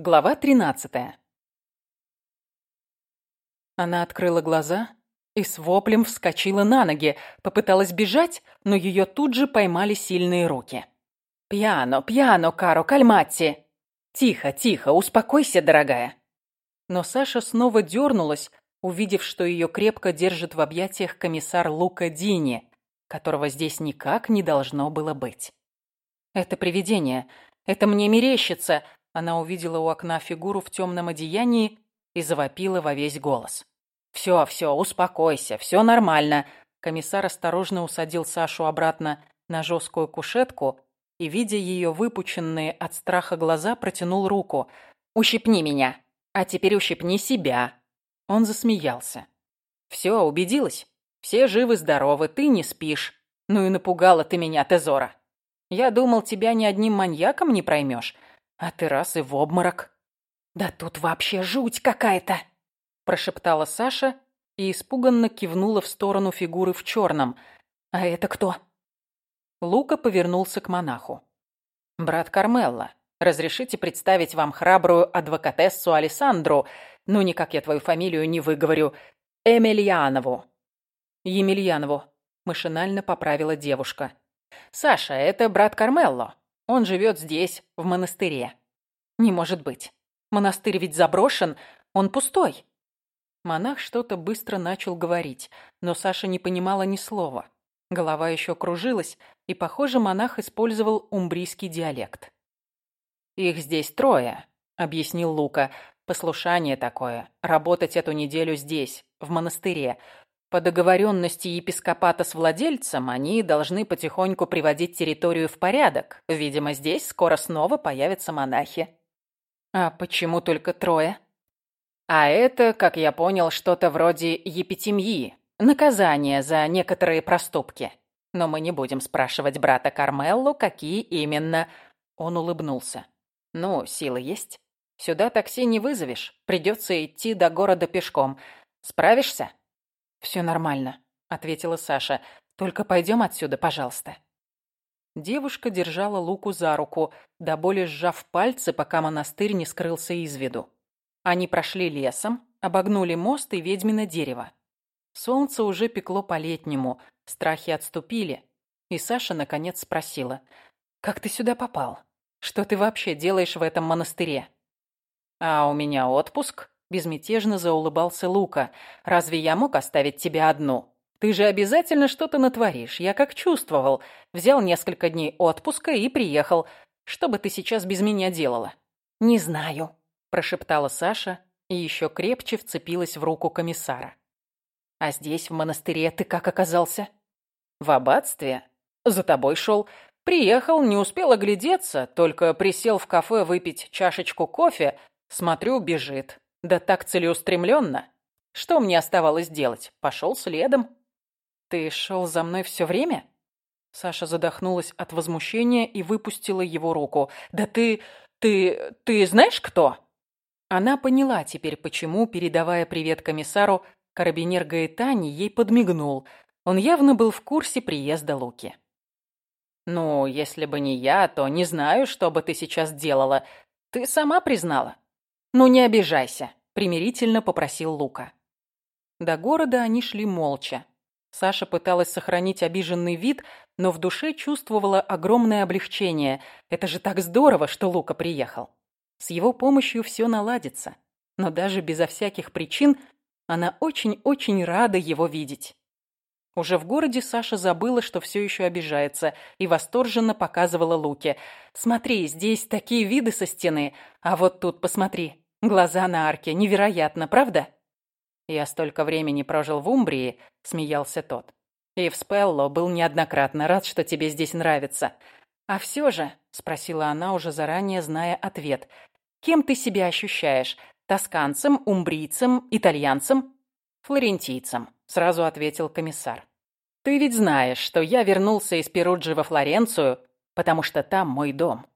Глава 13 Она открыла глаза и с воплем вскочила на ноги, попыталась бежать, но ее тут же поймали сильные руки. «Пьяно, пьяно, Каро, кальматти!» «Тихо, тихо, успокойся, дорогая!» Но Саша снова дернулась, увидев, что ее крепко держит в объятиях комиссар Лука Дини, которого здесь никак не должно было быть. «Это привидение. Это мне мерещится!» Она увидела у окна фигуру в темном одеянии и завопила во весь голос. «Все, все, успокойся, все нормально». Комиссар осторожно усадил Сашу обратно на жесткую кушетку и, видя ее выпученные от страха глаза, протянул руку. «Ущипни меня, а теперь ущипни себя». Он засмеялся. «Все, убедилась? Все живы-здоровы, ты не спишь. Ну и напугала ты меня, Тезора. Я думал, тебя ни одним маньяком не проймешь, а ты раз и в обморок. Да тут вообще жуть какая-то, прошептала Саша и испуганно кивнула в сторону фигуры в черном. А это кто? Лука повернулся к монаху. Брат Кармелла, разрешите представить вам храбрую адвокатессу Александру, ну никак я твою фамилию не выговорю, Эмельянову. Емельянову, машинально поправила девушка. Саша, это брат Кармелло. Он живет здесь, в монастыре. Не может быть. Монастырь ведь заброшен, он пустой. Монах что-то быстро начал говорить, но Саша не понимала ни слова. Голова еще кружилась, и, похоже, монах использовал умбрийский диалект. «Их здесь трое», — объяснил Лука. «Послушание такое. Работать эту неделю здесь, в монастыре. По договоренности епископата с владельцем они должны потихоньку приводить территорию в порядок. Видимо, здесь скоро снова появятся монахи. А почему только трое? А это, как я понял, что-то вроде епитемьи, наказание за некоторые проступки. Но мы не будем спрашивать брата Кармеллу, какие именно. Он улыбнулся. Ну, силы есть. Сюда такси не вызовешь. Придется идти до города пешком. Справишься? «Все нормально», — ответила Саша. «Только пойдем отсюда, пожалуйста». Девушка держала Луку за руку, до боли сжав пальцы, пока монастырь не скрылся из виду. Они прошли лесом, обогнули мост и ведьмино дерево. Солнце уже пекло по-летнему, страхи отступили, и Саша наконец спросила, «Как ты сюда попал? Что ты вообще делаешь в этом монастыре?» «А у меня отпуск», Безмятежно заулыбался Лука. «Разве я мог оставить тебя одну? Ты же обязательно что-то натворишь. Я как чувствовал. Взял несколько дней отпуска и приехал. Что бы ты сейчас без меня делала?» «Не знаю», – прошептала Саша и еще крепче вцепилась в руку комиссара. «А здесь, в монастыре, ты как оказался?» «В аббатстве. За тобой шел. Приехал, не успел оглядеться, только присел в кафе выпить чашечку кофе. Смотрю, бежит. Да так целеустремленно. Что мне оставалось делать? Пошел следом. Ты шел за мной все время? Саша задохнулась от возмущения и выпустила его руку. Да ты... ты... ты знаешь кто? Она поняла теперь, почему, передавая привет комиссару, карабинер Гаэтани ей подмигнул. Он явно был в курсе приезда Луки. «Ну, если бы не я, то не знаю, что бы ты сейчас делала. Ты сама признала. «Ну не обижайся», — примирительно попросил Лука. До города они шли молча. Саша пыталась сохранить обиженный вид, но в душе чувствовала огромное облегчение. Это же так здорово, что Лука приехал. С его помощью все наладится. Но даже безо всяких причин она очень-очень рада его видеть. Уже в городе Саша забыла, что все еще обижается, и восторженно показывала Луке. «Смотри, здесь такие виды со стены, а вот тут посмотри, глаза на арке, невероятно, правда?» «Я столько времени прожил в Умбрии», — смеялся тот. «И в Спелло был неоднократно рад, что тебе здесь нравится». «А все же», — спросила она, уже заранее зная ответ, «кем ты себя ощущаешь? Тосканцем, умбрийцем, итальянцем?» «Флорентийцем», — сразу ответил комиссар. Ты ведь знаешь, что я вернулся из Перуджи во Флоренцию, потому что там мой дом.